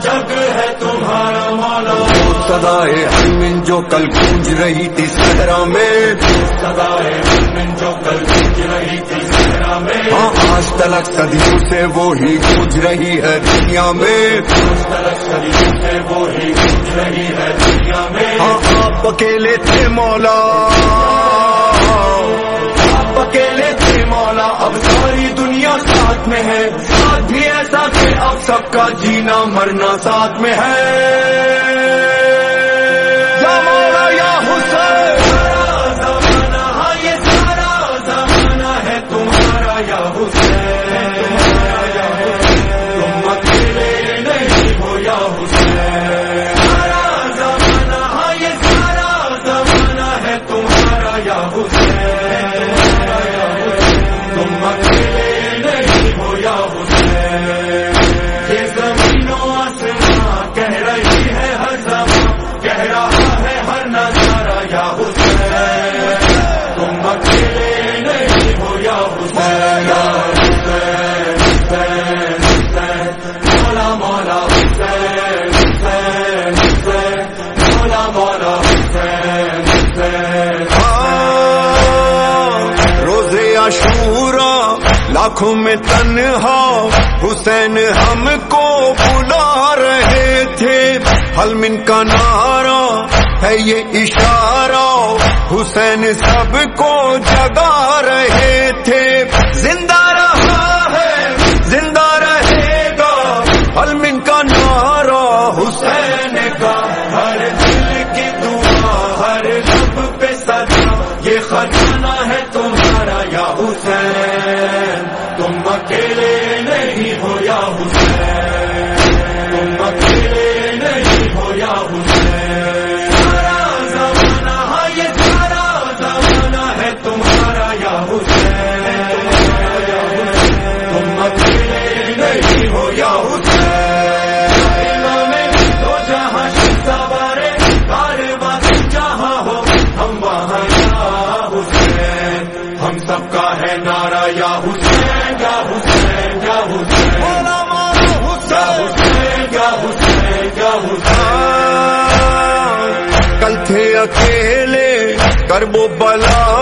جگ ہے تمہارا مولا۔ سدائے ہرمن جو کل گونج رہی تھی صحرا میں۔ سدائے ہرمن جو کل گونج رہی تھی صحرا میں۔ ہاں آج تلک صدیوں سے وہی گونج رہی ہے دنیا میں۔ صدیوں سے وہی گونج رہی ہے دنیا میں۔ ہاں آپ اکیلے تھے مولا۔ آپ اکیلے تھے مولا۔ اب ساری دنیا ساتھ میں ہے۔ جیسا کہ اب سب کا جینا مرنا ساتھ میں ہے۔ آنکھوں میں تنہا، حسین ہم کو بلا رہے تھے۔ حلمن کا نعرہ ہے یہ اشارہ۔ حسین سب کو جگا رہے تھے۔ زندہ ہو یا حسین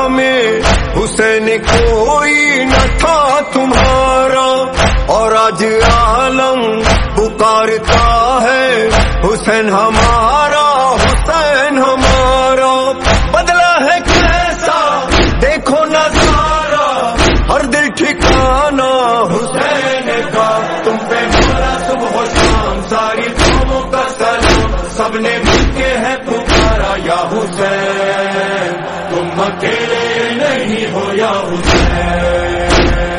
میں حسین کوئی نہ تھا تمہارا اور آج عالم پکارتا ہے حسین ہمارا۔ اکیلے نہیں ہو یا حسین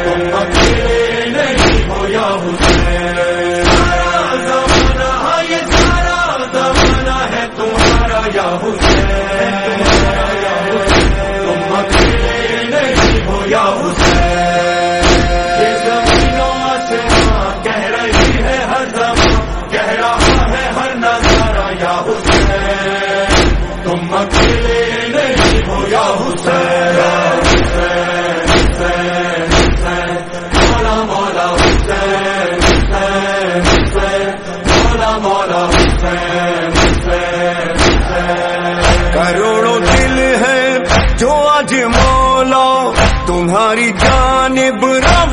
تم اکیلے نہیں ہو یا حسین سارا زمانہ یہ سارا زمانہ ہے تمہارا یا حسین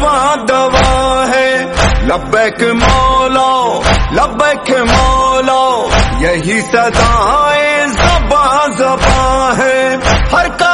رواں دوا ہے۔ لبیک مولا لبیک مولا یہی سدائے زباں زباں ہے ہر کا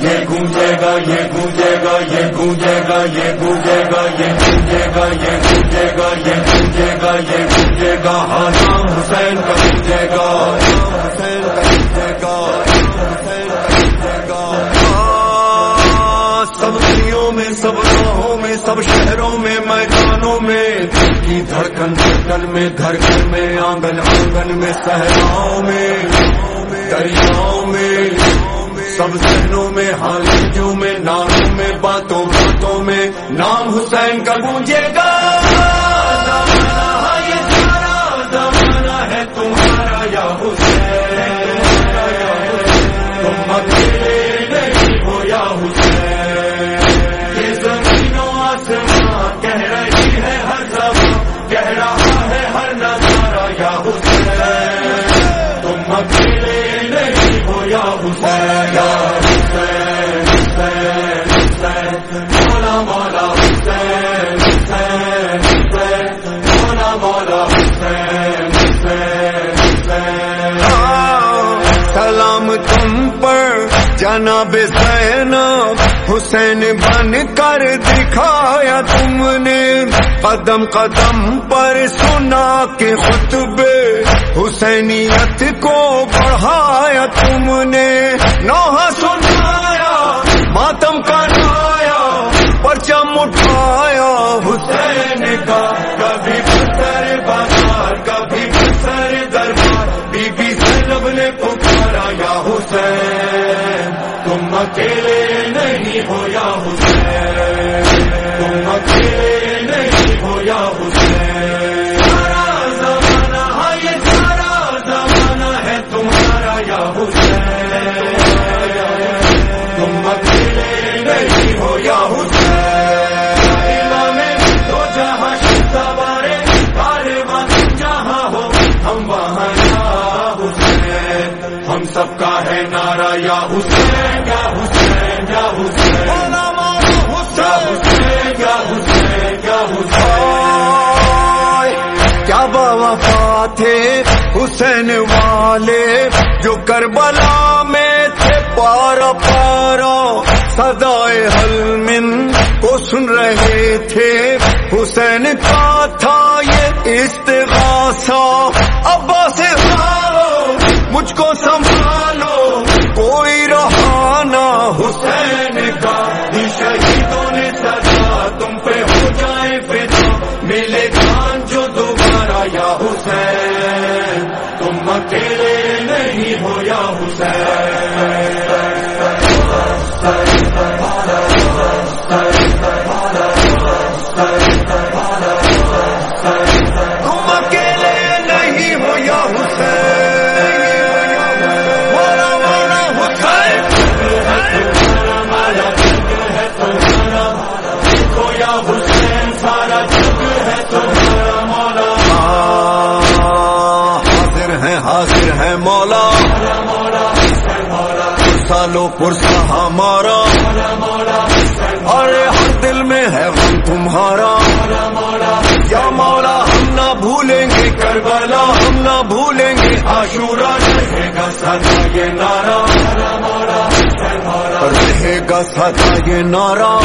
یہ گونجے گا یہ گونجے گا یہ گونجے گا یہ گونجے گا یہ گونجے گا یہ گونجے گا یہ گونجے گا یہ ہاں حسین کا گونجے گا جنگل میں میں گھر میں، آنگن آنگن میں، صحراؤں میں، دریاؤں میں، سب ذہنوں میں، حالیوں میں ناموں میں، باتوں باتوں میں، نام حسین کا گونجے گا۔ تم پر جناب زینب حسین بن کر دکھایا تم نے۔ قدم قدم پر سنا کے خطبے حسینیت کو بڑھایا تم نے۔ نوحہ سنا اکیلے نہیں ہو یا حسین؟ تم اکیلے نہیں ہو یا حسین؟ سارا زمانہ ہاں یہ سارا زمانہ ہے تمہارا یا حسین؟ تم اکیلے نہیں ہو یا حسین؟ امام تو جہاں سوارے کارواں جہاں ہو، ہم وہاں یا حسین؟ ہم سب کا ہے نعرہ یا حسین یا حسین یا حسین یا حسین یا حسین یا حسین کیا وفا تھے حسین والے جو کربلا میں تھے پارا پارا سدائے حلمن کو سن رہے تھے، حسین کا تھا یہ استغاثہ ابا سے مجھ کو سنبھالو ہے۔ سالو پرسا ہمارا۔ ارے ہر دل میں ہے غم تمہارا۔ یا مولا، ہم نہ بھولیں گے کربلا۔ ہم نہ بھولیں گے آشورا رہے گا سدا یہ نارا رہے گا سدا یہ نارا